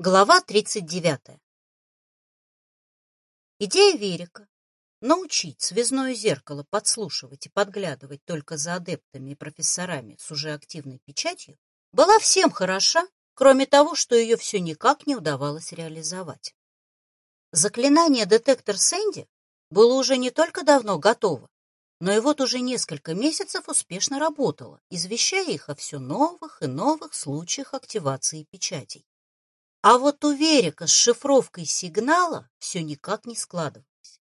Глава 39. Идея Верика научить связное зеркало подслушивать и подглядывать только за адептами и профессорами с уже активной печатью была всем хороша, кроме того, что ее все никак не удавалось реализовать. Заклинание «Детектор Сэнди» было уже не только давно готово, но и вот уже несколько месяцев успешно работало, извещая их о все новых и новых случаях активации печатей. А вот у Верика с шифровкой сигнала все никак не складывалось.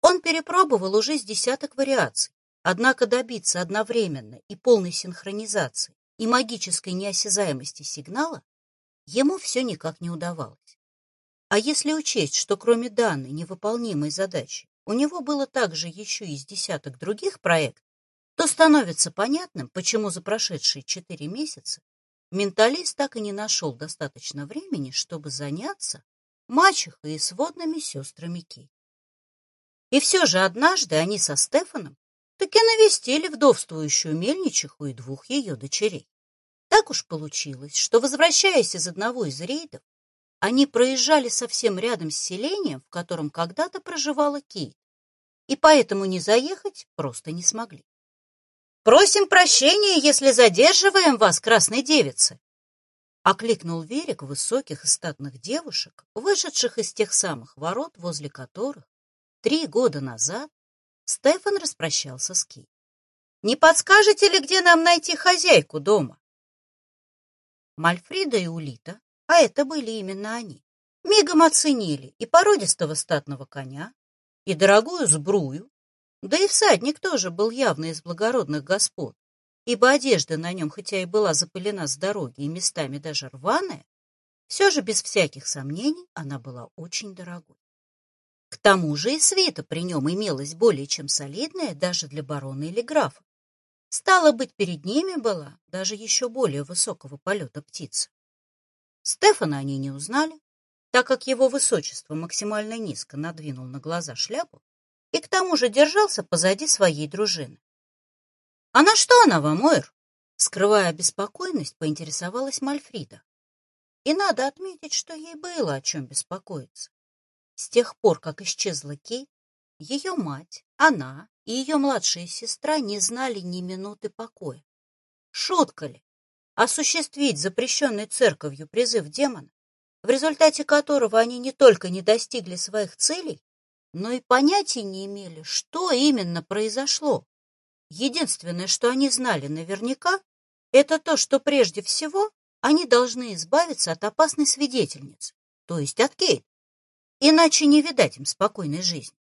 Он перепробовал уже с десяток вариаций, однако добиться одновременно и полной синхронизации и магической неосязаемости сигнала ему все никак не удавалось. А если учесть, что кроме данной невыполнимой задачи у него было также еще и с десяток других проектов, то становится понятным, почему за прошедшие четыре месяца менталист так и не нашел достаточно времени, чтобы заняться мачехой и сводными сестрами Ки. И все же однажды они со Стефаном таки навестили вдовствующую мельничиху и двух ее дочерей. Так уж получилось, что, возвращаясь из одного из рейдов, они проезжали совсем рядом с селением, в котором когда-то проживала Кейт, и поэтому не заехать просто не смогли. «Просим прощения, если задерживаем вас, красной девицы!» Окликнул Верик высоких и статных девушек, вышедших из тех самых ворот, возле которых три года назад Стефан распрощался с Ки. «Не подскажете ли, где нам найти хозяйку дома?» Мальфрида и Улита, а это были именно они, мигом оценили и породистого статного коня, и дорогую сбрую, да и всадник тоже был явно из благородных господ, ибо одежда на нем, хотя и была запылена с дороги и местами даже рваная, все же без всяких сомнений она была очень дорогой. К тому же и свита при нем имелась более чем солидная даже для барона или графа. Стало быть, перед ними была даже еще более высокого полета птица. Стефана они не узнали, так как его высочество максимально низко надвинул на глаза шляпу и к тому же держался позади своей дружины. «А на что она вам, Ойр?» Скрывая беспокойность, поинтересовалась Мальфрида. И надо отметить, что ей было о чем беспокоиться. С тех пор, как исчезла Кейт, ее мать, она и ее младшая сестра не знали ни минуты покоя. Шутка ли? Осуществить запрещенный церковью призыв демона, в результате которого они не только не достигли своих целей, но и понятия не имели, что именно произошло. Единственное, что они знали наверняка, это то, что прежде всего они должны избавиться от опасной свидетельницы, то есть от Кейт, иначе не видать им спокойной жизни.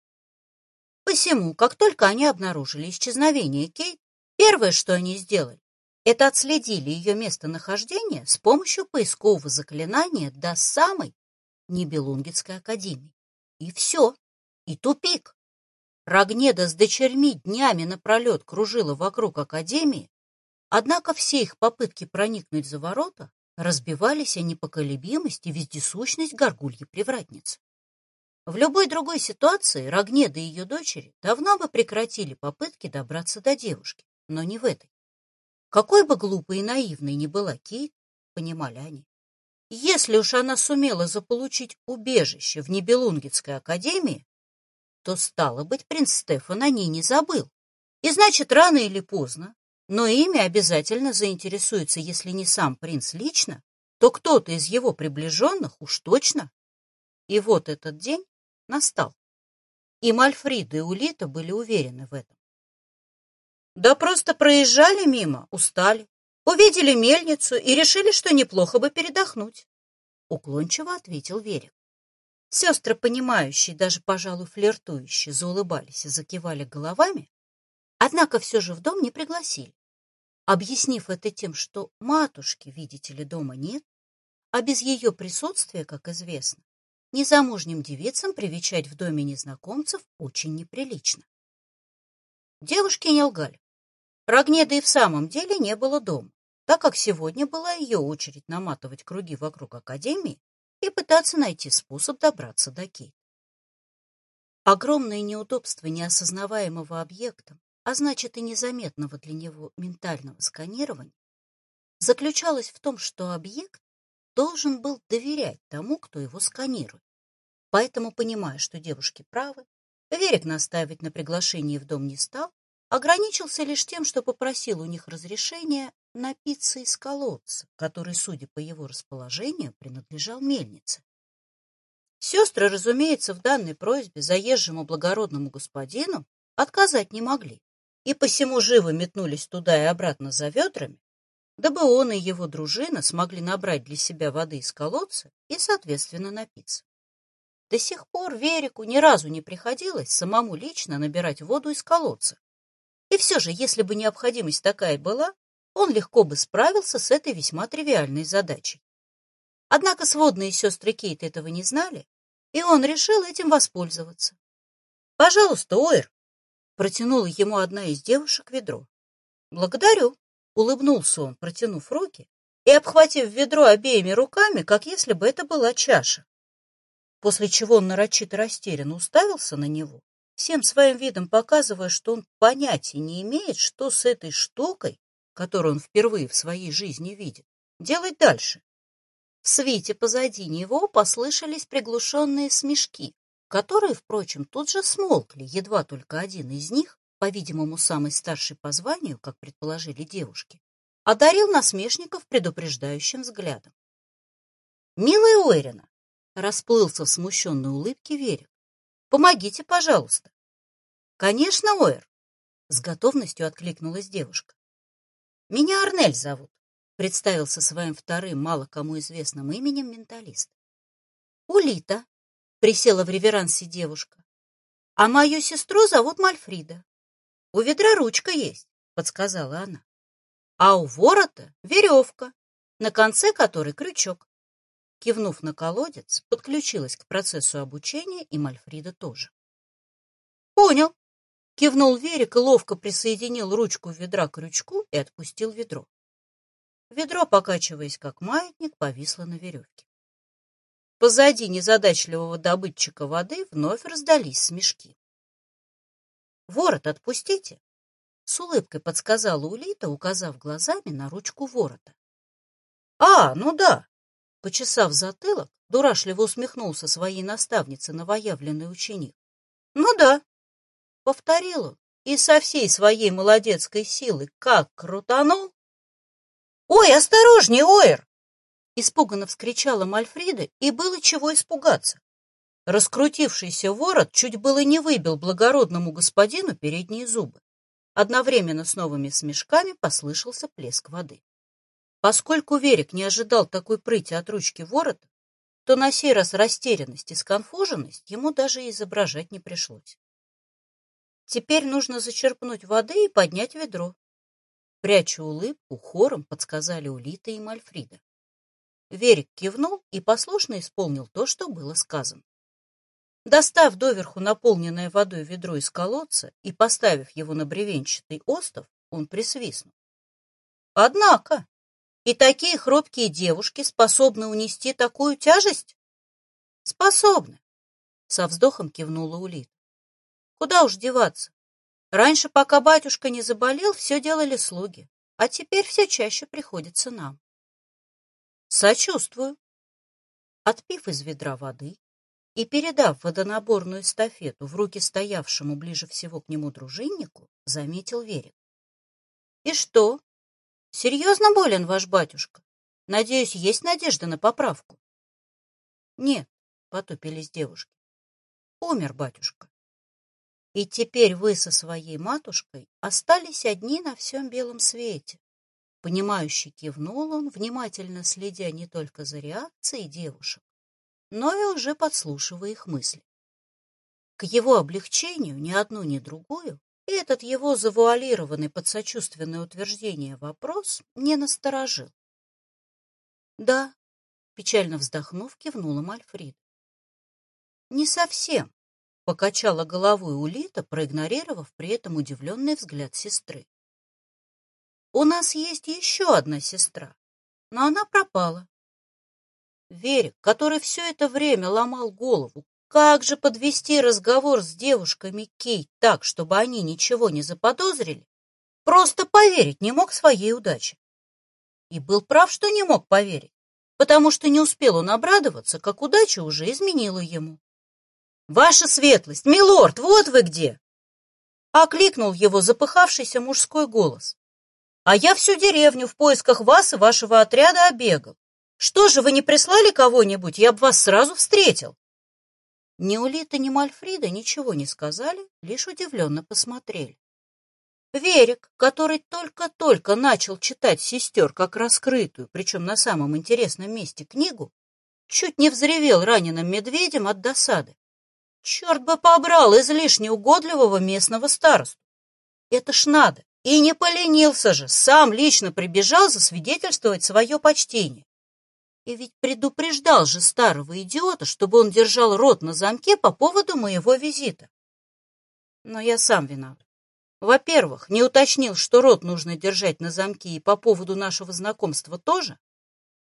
Посему, как только они обнаружили исчезновение Кейт, первое, что они сделали, это отследили ее местонахождение с помощью поискового заклинания до самой Нибелунгетской академии. И все. И тупик. Рогнеда с дочерьми днями напролет кружила вокруг академии, однако все их попытки проникнуть за ворота разбивались о непоколебимость и вездесущность горгульи-привратницы. В любой другой ситуации Рогнеда и ее дочери давно бы прекратили попытки добраться до девушки, но не в этой. Какой бы глупой и наивной ни была Кейт, понимали они, если уж она сумела заполучить убежище в Нибелунгетской академии, то, стало быть, принц Стефан о ней не забыл. И значит, рано или поздно, но ими обязательно заинтересуется, если не сам принц лично, то кто-то из его приближенных уж точно. И вот этот день настал. И Мальфрида и Улита были уверены в этом. Да просто проезжали мимо, устали, увидели мельницу и решили, что неплохо бы передохнуть. Уклончиво ответил Верик. Сестры, понимающие, даже, пожалуй, флиртующие, заулыбались и закивали головами, однако все же в дом не пригласили, объяснив это тем, что матушки, видите ли, дома нет, а без ее присутствия, как известно, незамужним девицам привечать в доме незнакомцев очень неприлично. Девушки не лгали. Рогнеда и в самом деле не было дома, так как сегодня была ее очередь наматывать круги вокруг академии и пытаться найти способ добраться до Кейт. Огромное неудобство неосознаваемого объекта, а значит и незаметного для него ментального сканирования, заключалось в том, что объект должен был доверять тому, кто его сканирует. Поэтому, понимая, что девушки правы, Верик настаивать на приглашении в дом не стал, ограничился лишь тем, что попросил у них разрешения напиться из колодца, который, судя по его расположению, принадлежал мельнице. Сестры, разумеется, в данной просьбе заезжему благородному господину отказать не могли, и посему живо метнулись туда и обратно за ведрами, дабы он и его дружина смогли набрать для себя воды из колодца и, соответственно, напиться. До сих пор Верику ни разу не приходилось самому лично набирать воду из колодца. И все же, если бы необходимость такая была, он легко бы справился с этой весьма тривиальной задачей. Однако сводные сестры Кейт этого не знали, и он решил этим воспользоваться. «Пожалуйста, Оэр!» — протянула ему одна из девушек ведро. «Благодарю!» — улыбнулся он, протянув руки и обхватив ведро обеими руками, как если бы это была чаша после чего он нарочито растерянно уставился на него, всем своим видом показывая, что он понятия не имеет, что с этой штукой, которую он впервые в своей жизни видит, делать дальше. В свете позади него послышались приглушенные смешки, которые, впрочем, тут же смолкли, едва только один из них, по-видимому, самый старший по званию, как предположили девушки, одарил насмешников предупреждающим взглядом. «Милая Уэрина, Расплылся в смущенной улыбке Верик. «Помогите, пожалуйста». «Конечно, Оэр!» С готовностью откликнулась девушка. «Меня Арнель зовут», — представился своим вторым, мало кому известным именем менталист. «Улита», — присела в реверансе девушка. «А мою сестру зовут Мальфрида. У ведра ручка есть», — подсказала она. «А у ворота веревка, на конце которой крючок. Кивнув на колодец, подключилась к процессу обучения, и Мальфрида тоже. «Понял!» — кивнул Верик и ловко присоединил ручку ведра к крючку и отпустил ведро. Ведро, покачиваясь как маятник, повисло на веревке. Позади незадачливого добытчика воды вновь раздались смешки. «Ворот отпустите!» — с улыбкой подсказала Улита, указав глазами на ручку ворота. «А, ну да!» Почесав затылок, дурашливо усмехнулся своей наставнице новоявленный ученик. «Ну да», — повторил и со всей своей молодецкой силы как крутанул. «Ой, осторожней, Оэр!» — испуганно вскричала Мальфрида, и было чего испугаться. Раскрутившийся ворот чуть было не выбил благородному господину передние зубы. Одновременно с новыми смешками послышался плеск воды. Поскольку Верик не ожидал такой прыти от ручки ворота, то на сей раз растерянность и сконфуженность ему даже изображать не пришлось. Теперь нужно зачерпнуть воды и поднять ведро. Пряча улыбку, хором подсказали Улита и Мальфрида. Верик кивнул и послушно исполнил то, что было сказано. Достав доверху наполненное водой ведро из колодца и поставив его на бревенчатый остов, он присвистнул. Однако, и такие хрупкие девушки способны унести такую тяжесть? Способны, со вздохом кивнула Улит. Куда уж деваться? Раньше, пока батюшка не заболел, все делали слуги, а теперь все чаще приходится нам. Сочувствую. Отпив из ведра воды и передав водонаборную эстафету в руки стоявшему ближе всего к нему дружиннику, заметил Верик. — И что, Серьезно болен ваш батюшка? Надеюсь, есть надежда на поправку? Нет, потупились девушки. Умер батюшка. И теперь вы со своей матушкой остались одни на всем белом свете. Понимающий кивнул он, внимательно следя не только за реакцией девушек, но и уже подслушивая их мысли. К его облегчению ни одну, ни другую этот его завуалированный под сочувственное утверждение вопрос не насторожил. «Да», — печально вздохнув, кивнула Мальфрид. «Не совсем», — покачала головой Улита, проигнорировав при этом удивленный взгляд сестры. «У нас есть еще одна сестра, но она пропала. Верик, который все это время ломал голову, как же подвести разговор с девушками Кейт так, чтобы они ничего не заподозрили? Просто поверить не мог своей удаче. И был прав, что не мог поверить, потому что не успел он обрадоваться, как удача уже изменила ему. «Ваша светлость! Милорд, вот вы где!» Окликнул его запыхавшийся мужской голос. «А я всю деревню в поисках вас и вашего отряда обегал. Что же, вы не прислали кого-нибудь? Я бы вас сразу встретил!» Ни Улита, ни Мальфрида ничего не сказали, лишь удивленно посмотрели. Верик, который только-только начал читать сестер как раскрытую, причем на самом интересном месте книгу, чуть не взревел раненым медведем от досады. Черт бы побрал излишне угодливого местного старосту. Это ж надо. И не поленился же, сам лично прибежал засвидетельствовать свое почтение. И ведь предупреждал же старого идиота, чтобы он держал рот на замке по поводу моего визита. Но я сам виноват. Во-первых, не уточнил, что рот нужно держать на замке и по поводу нашего знакомства тоже.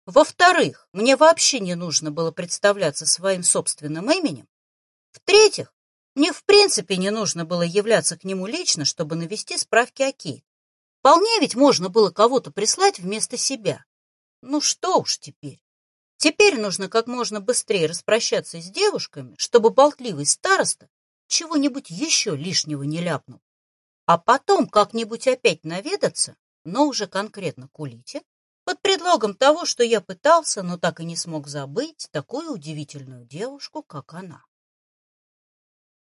Во-вторых, мне вообще не нужно было представляться своим собственным именем. В-третьих, мне в принципе не нужно было являться к нему лично, чтобы навести справки о Кейт. Вполне ведь можно было кого-то прислать вместо себя. Ну что уж теперь. Теперь нужно как можно быстрее распрощаться с девушками, чтобы болтливый староста чего-нибудь еще лишнего не ляпнул а потом как-нибудь опять наведаться, но уже конкретно к Улите, под предлогом того, что я пытался, но так и не смог забыть такую удивительную девушку, как она.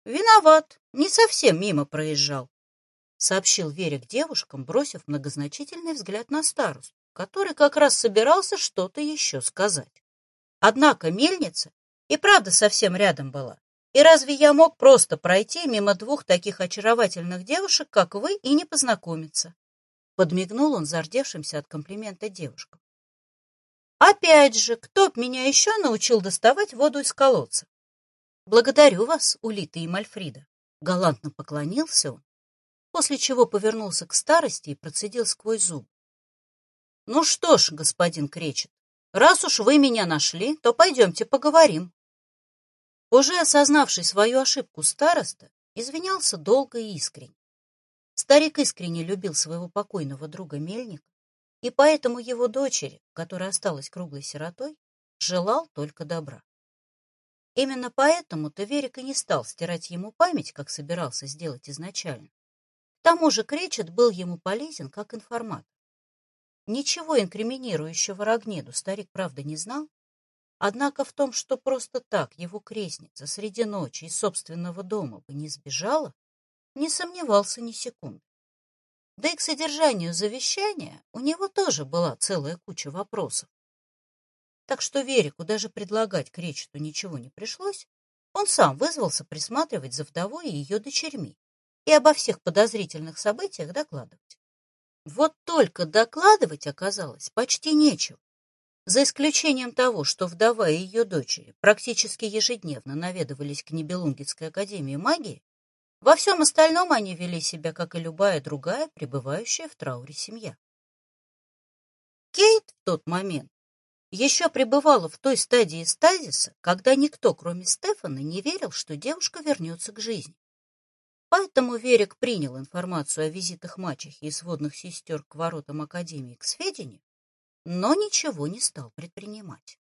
«Виноват, не совсем мимо проезжал», — сообщил Верик девушкам, бросив многозначительный взгляд на старост, который как раз собирался что-то еще сказать. Однако мельница и правда совсем рядом была, и разве я мог просто пройти мимо двух таких очаровательных девушек, как вы, и не познакомиться? Подмигнул он зардевшимся от комплимента девушкам. Опять же, кто б меня еще научил доставать воду из колодца? Благодарю вас, Улита и Мальфрида. Галантно поклонился он, после чего повернулся к старости и процедил сквозь зуб. Ну что ж, господин Кречет, раз уж вы меня нашли, то пойдемте поговорим. Уже осознавший свою ошибку староста, извинялся долго и искренне. Старик искренне любил своего покойного друга Мельника, и поэтому его дочери, которая осталась круглой сиротой, желал только добра. Именно поэтому-то Верик и не стал стирать ему память, как собирался сделать изначально. К тому же Кречет был ему полезен как информатор. Ничего инкриминирующего Рогнеду старик, правда, не знал, Однако в том, что просто так его крестница среди ночи из собственного дома бы не сбежала, не сомневался ни секунды. Да и к содержанию завещания у него тоже была целая куча вопросов. Так что Верику даже предлагать Кречету ничего не пришлось, он сам вызвался присматривать за вдовой и ее дочерьми и обо всех подозрительных событиях докладывать. Вот только докладывать оказалось почти нечего. За исключением того, что вдова и ее дочери практически ежедневно наведывались к Нибелунгетской академии магии, во всем остальном они вели себя, как и любая другая, пребывающая в трауре семья. Кейт в тот момент еще пребывала в той стадии стазиса, когда никто, кроме Стефана, не верил, что девушка вернется к жизни. Поэтому Верик принял информацию о визитах мачехи и сводных сестер к воротам Академии к сведению но ничего не стал предпринимать.